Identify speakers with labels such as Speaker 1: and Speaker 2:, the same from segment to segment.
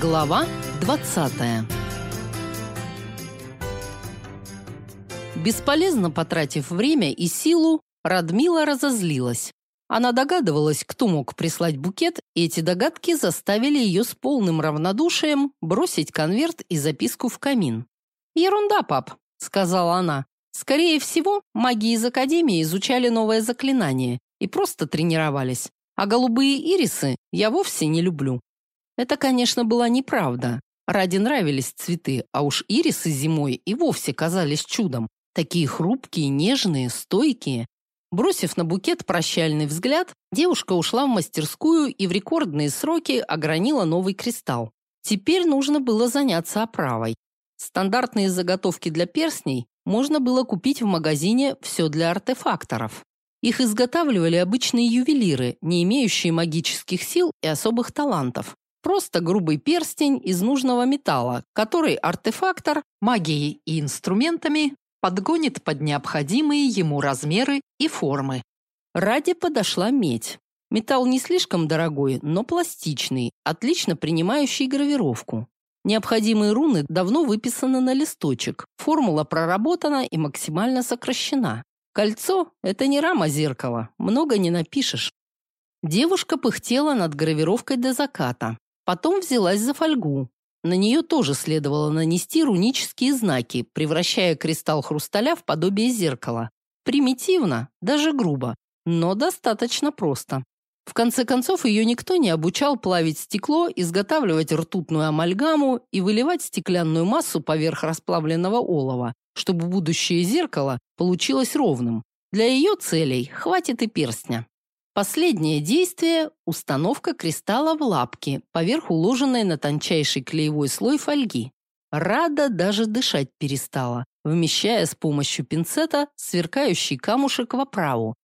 Speaker 1: Глава 20. Бесполезно потратив время и силу, Радмила разозлилась. Она догадывалась, кто мог прислать букет, и эти догадки заставили ее с полным равнодушием бросить конверт и записку в камин. "Ерунда, пап", сказала она. "Скорее всего, маги из академии изучали новое заклинание и просто тренировались. А голубые ирисы я вовсе не люблю. Это, конечно, была неправда. Ради нравились цветы, а уж ирисы зимой и вовсе казались чудом. Такие хрупкие, нежные, стойкие. Бросив на букет прощальный взгляд, девушка ушла в мастерскую и в рекордные сроки огранила новый кристалл. Теперь нужно было заняться оправой. Стандартные заготовки для перстней можно было купить в магазине «Все для артефакторов». Их изготавливали обычные ювелиры, не имеющие магических сил и особых талантов. Просто грубый перстень из нужного металла, который артефактор магией и инструментами подгонит под необходимые ему размеры и формы. Ради подошла медь. Металл не слишком дорогой, но пластичный, отлично принимающий гравировку. Необходимые руны давно выписаны на листочек. Формула проработана и максимально сокращена. Кольцо это не рама зеркала, много не напишешь. Девушка пыхтела над гравировкой до заката. Потом взялась за фольгу. На нее тоже следовало нанести рунические знаки, превращая кристалл хрусталя в подобие зеркала. Примитивно, даже грубо, но достаточно просто. В конце концов, ее никто не обучал плавить стекло, изготавливать ртутную амальгаму и выливать стеклянную массу поверх расплавленного олова, чтобы будущее зеркало получилось ровным. Для ее целей хватит и перстня. Последнее действие – установка кристалла в лапки, поверх уложенной на тончайший клеевой слой фольги. Рада даже дышать перестала, вмещая с помощью пинцета сверкающий камушек в оправу.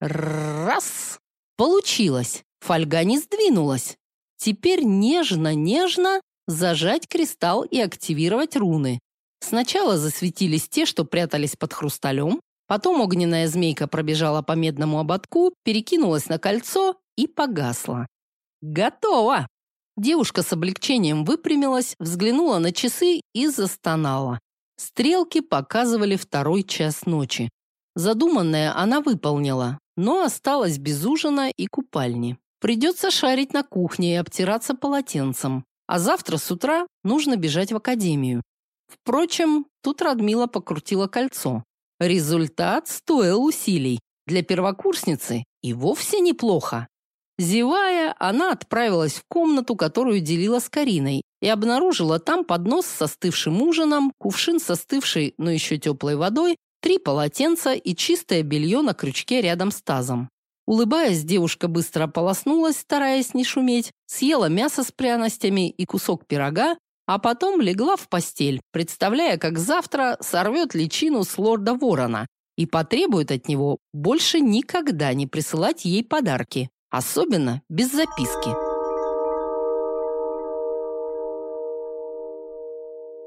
Speaker 1: Раз! Получилось! Фольга не сдвинулась. Теперь нежно-нежно зажать кристалл и активировать руны. Сначала засветились те, что прятались под хрусталем, Потом огненная змейка пробежала по медному ободку, перекинулась на кольцо и погасла. Готово. Девушка с облегчением выпрямилась, взглянула на часы и застонала. Стрелки показывали второй час ночи. Задуманное она выполнила, но осталась без ужина и купальни. Придется шарить на кухне и обтираться полотенцем. А завтра с утра нужно бежать в академию. Впрочем, тут Радмила покрутила кольцо. Результат стоил усилий. Для первокурсницы и вовсе неплохо. Зевая, она отправилась в комнату, которую делила с Кариной, и обнаружила там поднос с остывшим ужином, кувшин с остывшей, но еще теплой водой, три полотенца и чистое белье на крючке рядом с тазом. Улыбаясь, девушка быстро ополоснулась, стараясь не шуметь, съела мясо с пряностями и кусок пирога, а потом легла в постель, представляя, как завтра сорвет личину с лорда Ворона и потребует от него больше никогда не присылать ей подарки, особенно без записки.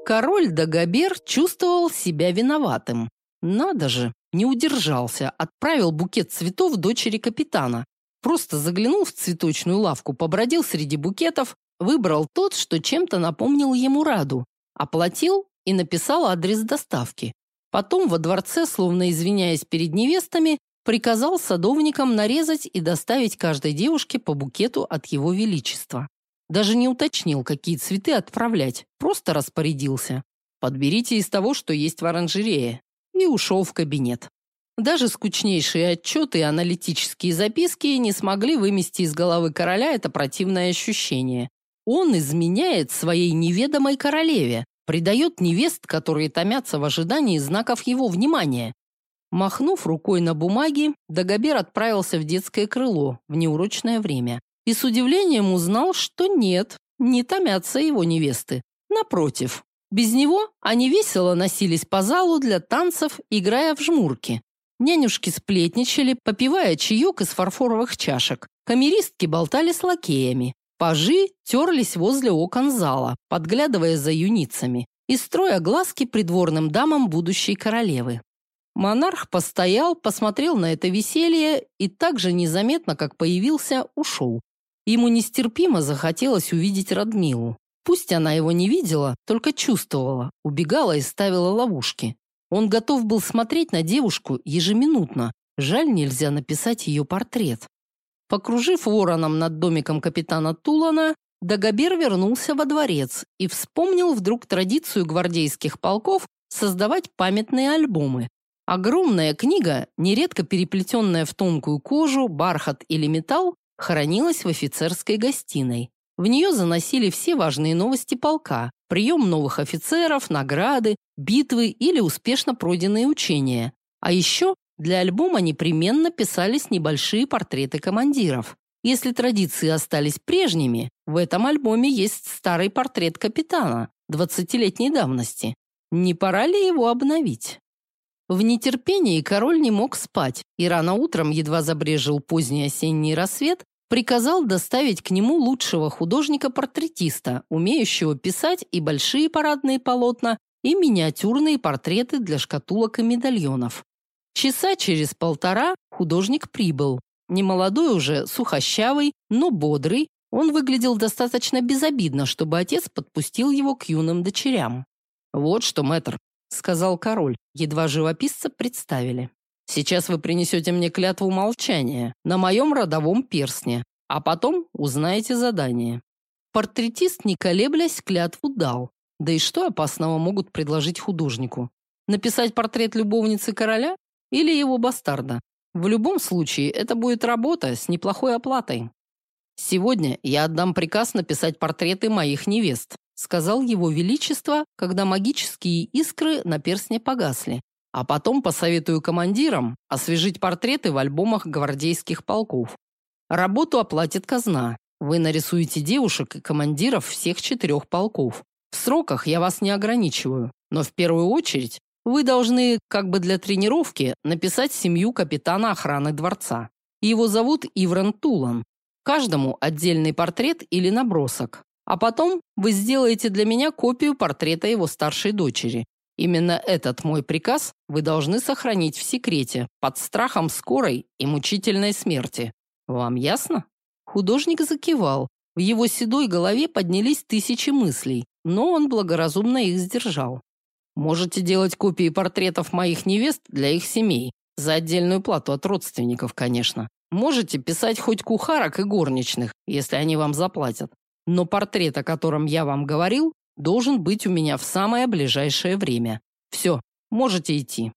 Speaker 1: Король Дагобер чувствовал себя виноватым. Надо же, не удержался, отправил букет цветов дочери капитана. Просто заглянул в цветочную лавку, побродил среди букетов, Выбрал тот, что чем-то напомнил ему Раду, оплатил и написал адрес доставки. Потом во дворце, словно извиняясь перед невестами, приказал садовникам нарезать и доставить каждой девушке по букету от его величества. Даже не уточнил, какие цветы отправлять, просто распорядился. Подберите из того, что есть в оранжерее. И ушел в кабинет. Даже скучнейшие отчеты и аналитические записки не смогли вымести из головы короля это противное ощущение. Он изменяет своей неведомой королеве, предает невест, которые томятся в ожидании знаков его внимания. Махнув рукой на бумаге, Дагобер отправился в детское крыло в неурочное время и с удивлением узнал, что нет, не томятся его невесты. Напротив, без него они весело носились по залу для танцев, играя в жмурки. Нянюшки сплетничали, попивая чаек из фарфоровых чашек. Камеристки болтали с лакеями. Пажи терлись возле окон зала, подглядывая за юницами и строя глазки придворным дамам будущей королевы. Монарх постоял, посмотрел на это веселье и так же незаметно, как появился, ушел. Ему нестерпимо захотелось увидеть Радмилу. Пусть она его не видела, только чувствовала, убегала и ставила ловушки. Он готов был смотреть на девушку ежеминутно. Жаль, нельзя написать ее портрет. Покружив вороном над домиком капитана Тулана, Дагобер вернулся во дворец и вспомнил вдруг традицию гвардейских полков создавать памятные альбомы. Огромная книга, нередко переплетенная в тонкую кожу, бархат или металл, хранилась в офицерской гостиной. В нее заносили все важные новости полка, прием новых офицеров, награды, битвы или успешно пройденные учения. А еще для альбома непременно писались небольшие портреты командиров. Если традиции остались прежними, в этом альбоме есть старый портрет капитана 20-летней давности. Не пора ли его обновить? В нетерпении король не мог спать, и рано утром, едва забрежил поздний осенний рассвет, приказал доставить к нему лучшего художника-портретиста, умеющего писать и большие парадные полотна, и миниатюрные портреты для шкатулок и медальонов. Часа через полтора художник прибыл. Немолодой уже, сухощавый, но бодрый, он выглядел достаточно безобидно, чтобы отец подпустил его к юным дочерям. «Вот что, мэтр», — сказал король, едва живописца представили. Сейчас вы принесете мне клятву молчания на моем родовом перстне, а потом узнаете задание. Портретист, не колеблясь, клятву дал. Да и что опасного могут предложить художнику? Написать портрет любовницы короля или его бастарда? В любом случае, это будет работа с неплохой оплатой. Сегодня я отдам приказ написать портреты моих невест, сказал его величество, когда магические искры на перстне погасли, а потом посоветую командирам освежить портреты в альбомах гвардейских полков. Работу оплатит казна. Вы нарисуете девушек и командиров всех четырех полков. В сроках я вас не ограничиваю, но в первую очередь вы должны, как бы для тренировки, написать семью капитана охраны дворца. Его зовут Иврен Тулан. Каждому отдельный портрет или набросок. А потом вы сделаете для меня копию портрета его старшей дочери. Именно этот мой приказ вы должны сохранить в секрете, под страхом скорой и мучительной смерти. Вам ясно? Художник закивал. В его седой голове поднялись тысячи мыслей, но он благоразумно их сдержал. Можете делать копии портретов моих невест для их семей, за отдельную плату от родственников, конечно. Можете писать хоть кухарок и горничных, если они вам заплатят. Но портрет, о котором я вам говорил, должен быть у меня в самое ближайшее время. Все, можете идти.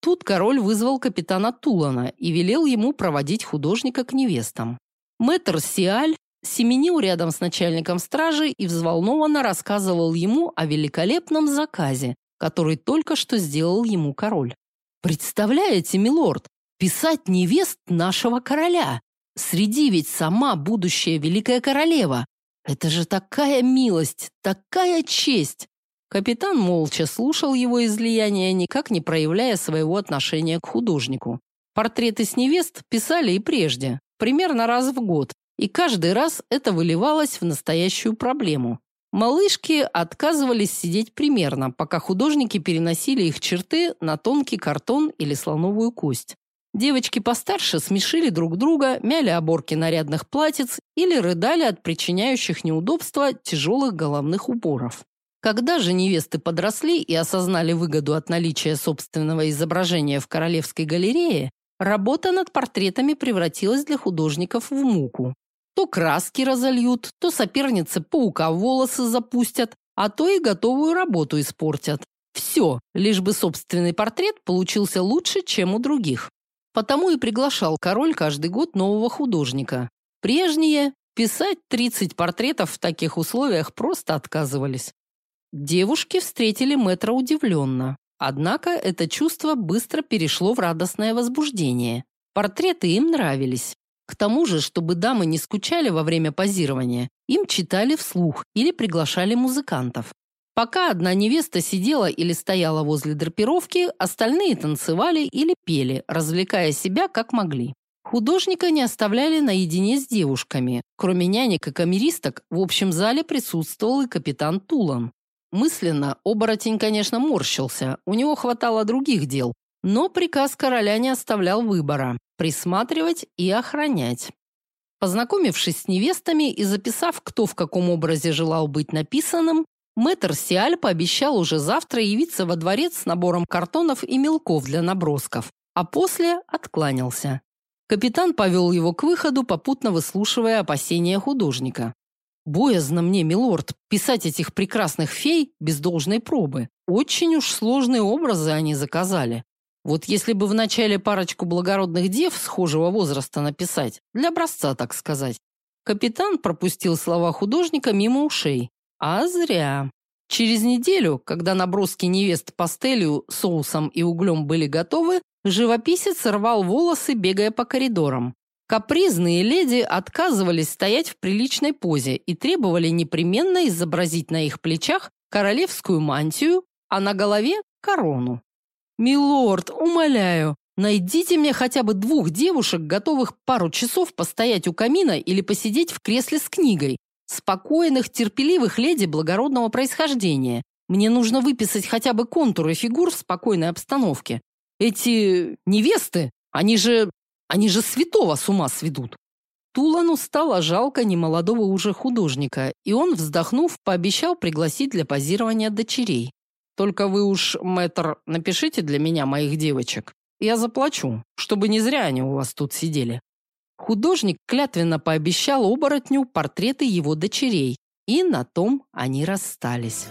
Speaker 1: Тут король вызвал капитана Тулана и велел ему проводить художника к невестам. Мэтр Сиаль семенил рядом с начальником стражи и взволнованно рассказывал ему о великолепном заказе, который только что сделал ему король. Представляете, милорд, писать невест нашего короля. Среди ведь сама будущая великая королева. Это же такая милость, такая честь. Капитан молча слушал его излияние, никак не проявляя своего отношения к художнику. Портреты с невест писали и прежде, примерно раз в год, и каждый раз это выливалось в настоящую проблему. Малышки отказывались сидеть примерно, пока художники переносили их черты на тонкий картон или слоновую кость. Девочки постарше смешили друг друга, мяли оборки нарядных платьиц или рыдали от причиняющих неудобства тяжелых головных уборов. Когда же невесты подросли и осознали выгоду от наличия собственного изображения в Королевской галерее, работа над портретами превратилась для художников в муку. То краски разольют, то соперницы паука волосы запустят, а то и готовую работу испортят. Все, лишь бы собственный портрет получился лучше, чем у других. Потому и приглашал король каждый год нового художника. Прежние писать 30 портретов в таких условиях просто отказывались. Девушки встретили Мэтра удивленно. Однако это чувство быстро перешло в радостное возбуждение. Портреты им нравились. К тому же, чтобы дамы не скучали во время позирования, им читали вслух или приглашали музыкантов. Пока одна невеста сидела или стояла возле драпировки, остальные танцевали или пели, развлекая себя как могли. Художника не оставляли наедине с девушками. Кроме нянек и камеристок, в общем зале присутствовал и капитан Тулан. Мысленно оборотень, конечно, морщился, у него хватало других дел, но приказ короля не оставлял выбора – присматривать и охранять. Познакомившись с невестами и записав, кто в каком образе желал быть написанным, мэтр Сиаль пообещал уже завтра явиться во дворец с набором картонов и мелков для набросков, а после откланялся. Капитан повел его к выходу, попутно выслушивая опасения художника. Боязно мне, милорд, писать этих прекрасных фей без должной пробы. Очень уж сложные образы они заказали. Вот если бы вначале парочку благородных дев схожего возраста написать, для образца, так сказать. Капитан пропустил слова художника мимо ушей. А зря. Через неделю, когда наброски невест пастелью, соусом и углем были готовы, живописец рвал волосы, бегая по коридорам. Капризные леди отказывались стоять в приличной позе и требовали непременно изобразить на их плечах королевскую мантию, а на голове корону. Милорд, умоляю, найдите мне хотя бы двух девушек, готовых пару часов постоять у камина или посидеть в кресле с книгой. Спокойных, терпеливых леди благородного происхождения. Мне нужно выписать хотя бы контуры фигур в спокойной обстановке. Эти невесты, они же они же святого с ума сведут. Тулану стало жалко немолодого уже художника, и он, вздохнув, пообещал пригласить для позирования дочерей. Только вы уж, мэтр, напишите для меня моих девочек. Я заплачу, чтобы не зря они у вас тут сидели. Художник клятвенно пообещал оборотню портреты его дочерей, и на том они расстались.